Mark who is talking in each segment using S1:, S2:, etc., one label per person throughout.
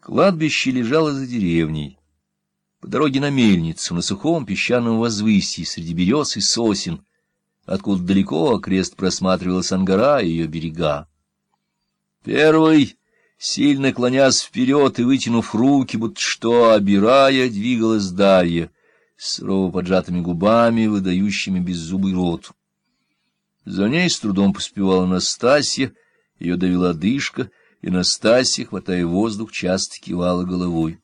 S1: Кладбище лежало за деревней, по дороге на мельницу, на сухом песчаном возвысии, среди берез и сосен, откуда далеко окрест просматривалась Ангара и ее берега. Первый, сильно клонясь вперед и вытянув руки, будто что, обирая, двигалась Дарья, сурово поджатыми губами, выдающими беззубый рот. За ней с трудом поспевала Настасья, ее давила дышка, и Настасья, хватая воздух, часто кивала головой.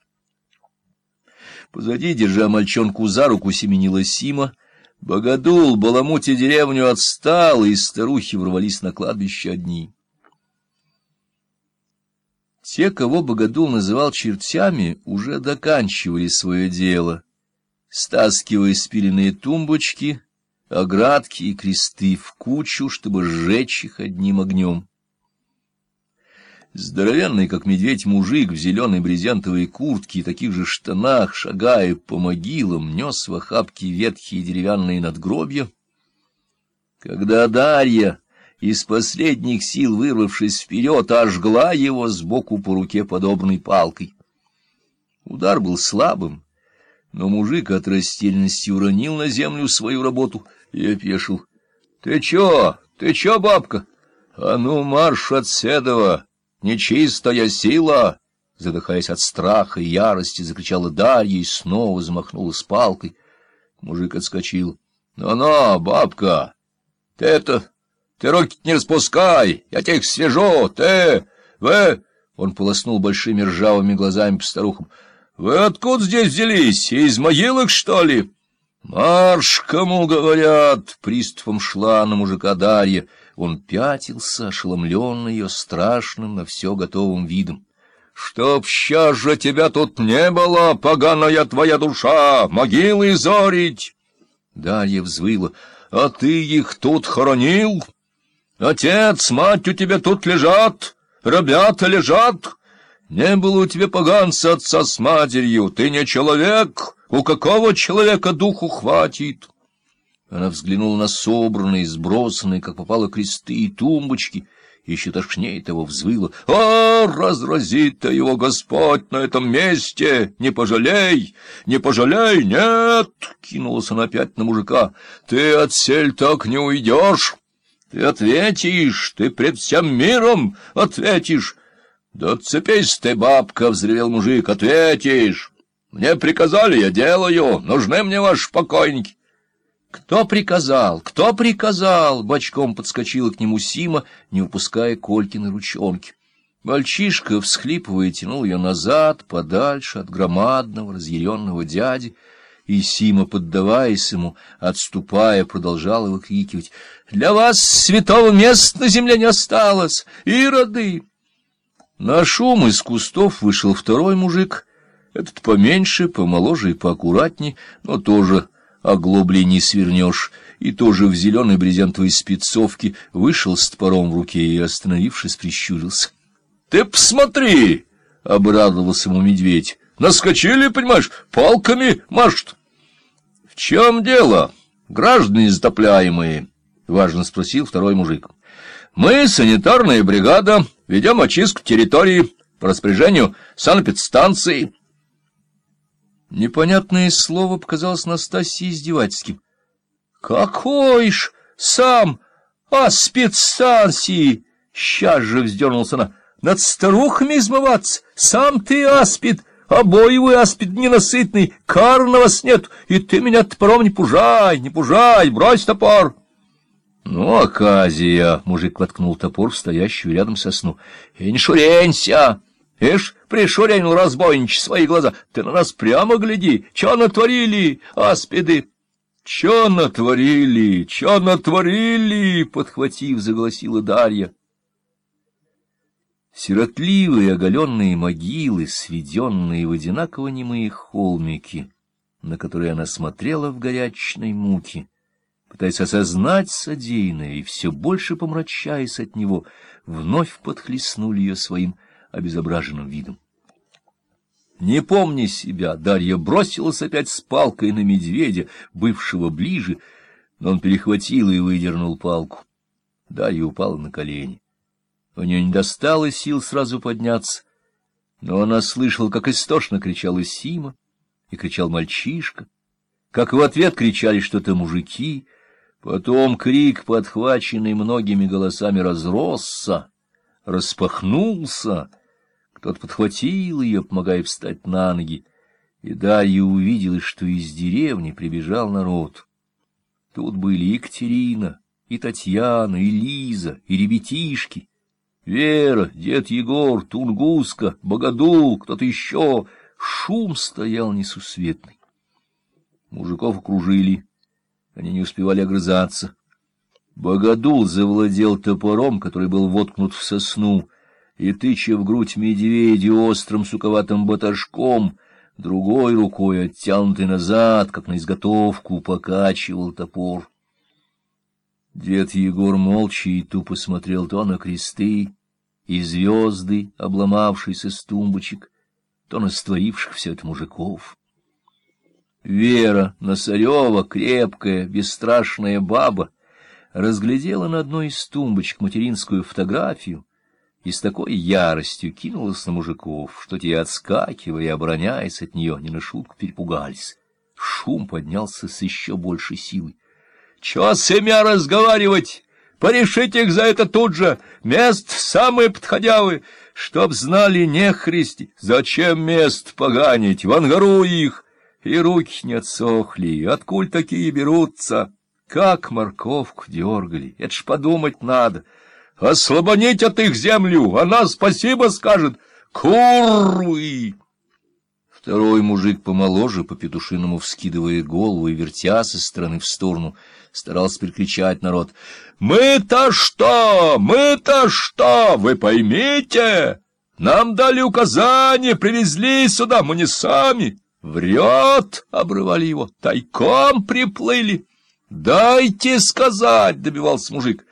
S1: Позади, держа мальчонку за руку, семенила Сима. Богодул, баламутя деревню, отстал, и старухи ворвались на кладбище одни. Те, кого Богодул называл чертями, уже доканчивали свое дело, стаскивая спиленные тумбочки, оградки и кресты в кучу, чтобы сжечь их одним огнем. Здоровенный, как медведь, мужик в зеленой брезентовой куртке и таких же штанах, шагая по могилам, нес в охапке ветхие деревянные надгробья. Когда Дарья, из последних сил вырвавшись вперед, ожгла его сбоку по руке подобной палкой. Удар был слабым, но мужик от растерянности уронил на землю свою работу и опешил. — Ты чё? Ты чё, бабка? А ну, марш от седова! Нечистая сила! Задыхаясь от страха и ярости, закричала Дарья и снова замахнула с палкой. Мужик отскочил. «Ну — Ну-ну, бабка, ты это... Ты руки не распускай, я тебя их свяжу, ты... Вы... Он полоснул большими ржавыми глазами по старухам. — Вы откуда здесь взялись? Из могилок, что ли? — Марш, кому говорят! — приступом шла на мужика Дарья. Он пятился, ошеломленный ее страшным на все готовым видом. — Чтоб сейчас же тебя тут не было, поганая твоя душа, могилы зорить! Дарья взвыла. — А ты их тут хоронил? Отец, мать у тебя тут лежат, ребята лежат. Не было у тебя поганца отца с матерью, ты не человек, у какого человека духу хватит? Она взглянула на собранные, сбросанные, как попало, кресты и тумбочки, и еще тошнее того взвыла. «О, разразит-то его Господь на этом месте! Не пожалей! Не пожалей! Нет!» — кинулась она опять на мужика. «Ты от сель так не уйдешь! Ты ответишь! Ты пред всем миром ответишь!» «Да цепись ты, бабка!» — взревел мужик. «Ответишь! Мне приказали, я делаю! Нужны мне ваши покойники!» «Кто приказал? Кто приказал?» Бочком подскочила к нему Сима, не упуская Колькины ручонки. Мальчишка, всхлипывая, тянул ее назад, подальше от громадного разъяренного дяди, и Сима, поддаваясь ему, отступая, продолжала выкрикивать. «Для вас святого места на земле не осталось! Ироды!» На шум из кустов вышел второй мужик, этот поменьше, помоложе и поаккуратней, но тоже оглобли не свернешь, и тоже в зеленой брезентовой спецовке вышел с топором в руке и, остановившись, прищурился. — Ты посмотри! — обрадовался ему медведь. — Наскочили, понимаешь, палками машут. — В чем дело, граждане затопляемые? — важно спросил второй мужик. — Мы, санитарная бригада, ведем очистку территории по распоряжению санэпидстанции. Непонятное слово показалось Настасье издевательским. — Какой ж сам аспид-станции! Сейчас же вздернулся она. — Над старухами измываться! Сам ты аспид! Обоевый аспид ненасытный! Кар на вас нет! И ты меня топором не пужай, не пужай! Брось топор! — Ну, оказия! — мужик воткнул топор в стоящую рядом сосну. — И не шуренься! Ишь, пришуренил разбойничь свои глаза. Ты на нас прямо гляди. Чё натворили, аспиды? Чё натворили, чё натворили? Подхватив, заголосила Дарья. Сиротливые оголенные могилы, сведенные в одинаково немые холмики, на которые она смотрела в горячной муке, пытаясь осознать содеянное и все больше помрачаясь от него, вновь подхлестнули ее своим обезображенным видом. Не помня себя, Дарья бросилась опять с палкой на медведя, бывшего ближе, но он перехватил и выдернул палку. Дарья упала на колени. У нее не достало сил сразу подняться, Но она слышала, как истошно кричала Сима, и кричал мальчишка, как в ответ кричали что-то мужики, потом крик, подхваченный многими голосами, разросся, распахнулся, кто-то подхватил ее, помогая встать на ноги, и Дарья увидела, что из деревни прибежал народ. Тут были Екатерина, и Татьяна, и Лиза, и ребятишки, Вера, дед Егор, Тунгуска, Богодул, кто-то еще. Шум стоял несусветный. Мужиков окружили, они не успевали огрызаться. Богодул завладел топором, который был воткнут в сосну, и, тыча в грудь медведя острым суковатым баташком, другой рукой, оттянутый назад, как на изготовку, покачивал топор. Дед Егор молча и тупо смотрел то на кресты и звезды, обломавшиеся с тумбочек, то на створивших все это мужиков. Вера Носарева, крепкая, бесстрашная баба, разглядела на одной из тумбочек материнскую фотографию и с такой яростью кинулась на мужиков, что те, отскакивая и обороняясь от нее, не на шутку перепугались. Шум поднялся с еще большей силой. — Чё с имя разговаривать? Порешите их за это тут же, мест самые подходявые, чтоб знали нехристи, зачем мест поганить, в ангару их, и руки не отсохли, откуль такие берутся, как морковку дергали, это ж подумать надо, ослабонить от их землю, она спасибо скажет, курвы! Второй мужик помоложе, по-петушиному вскидывая голову и вертя со стороны в сторону, старался перекричать народ. «Мы-то что? Мы-то что? Вы поймите! Нам дали указание, привезли сюда, мы не сами!» «Врет!» — обрывали его. «Тайком приплыли!» «Дайте сказать!» — добивался мужик.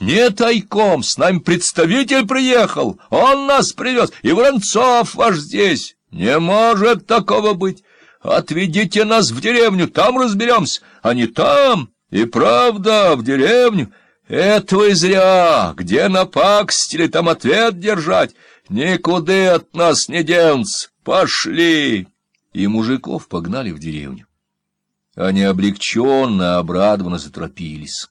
S1: «Не тайком, с нами представитель приехал, он нас привез, и Воронцов ваш здесь!» Не может такого быть. Отведите нас в деревню, там разберемся, а не там. И правда, в деревню. Этого и зря. Где напакстили, там ответ держать. Никуда от нас не денутся. Пошли. И мужиков погнали в деревню. Они облегченно, обрадованно заторопились.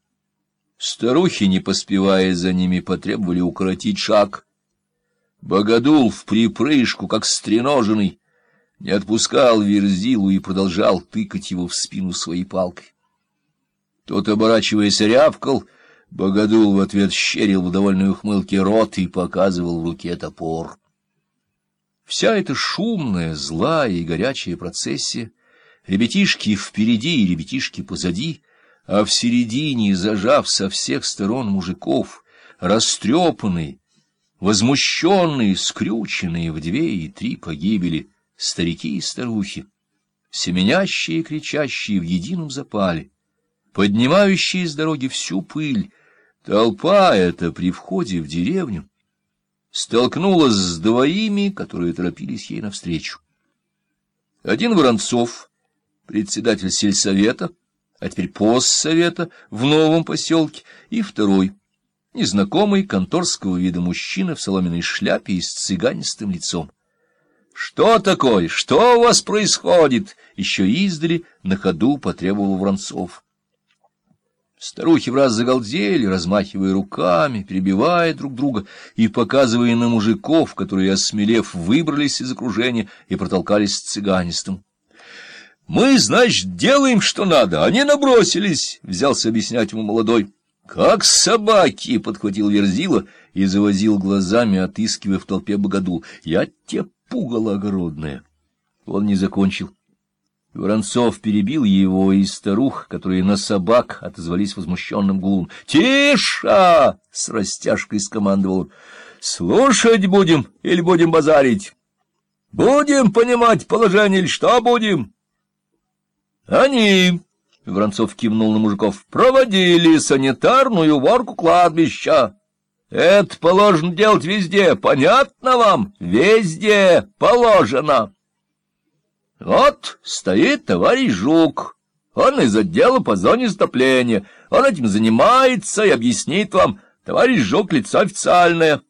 S1: Старухи, не поспевая за ними, потребовали укоротить шаг — Богодул в припрыжку, как стреноженный, не отпускал Верзилу и продолжал тыкать его в спину своей палкой. Тот, оборачиваясь, рявкал, Богодул в ответ щерил в довольной ухмылке рот и показывал в руке топор. Вся эта шумная, злая и горячая процессия, ребятишки впереди и ребятишки позади, а в середине, зажав со всех сторон мужиков, растрепанные, возмущенные, скрюченные в две и три погибели старики и старухи, семенящие и кричащие в едином запале, поднимающие с дороги всю пыль, толпа эта при входе в деревню столкнулась с двоими, которые торопились ей навстречу. Один Воронцов, председатель сельсовета, а теперь постсовета в новом поселке, и второй — незнакомый конторского вида мужчина в соломенной шляпе и с цыганистым лицом. — Что такое? Что у вас происходит? — еще издали на ходу потребовал Воронцов. Старухи в раз загалдели, размахивая руками, перебивая друг друга и показывая на мужиков, которые, осмелев, выбрались из окружения и протолкались с цыганистым. — Мы, значит, делаем, что надо, они набросились, — взялся объяснять ему молодой. «Как собаки!» — подхватил Верзила и завозил глазами, отыскивая в толпе богоду. «Я те пугало огородное!» Он не закончил. Воронцов перебил его, и старух, которые на собак отозвались возмущенным гулом. «Тише!» — с растяжкой скомандовал. «Слушать будем или будем базарить? Будем понимать положение или что будем?» «Они!» Воронцов кивнул на мужиков. — Проводили санитарную уборку кладбища. Это положено делать везде, понятно вам? Везде положено. Вот стоит товарищ Жук. Он из отдела по зоне затопления. Он этим занимается и объяснит вам. Товарищ Жук — лицо официальное.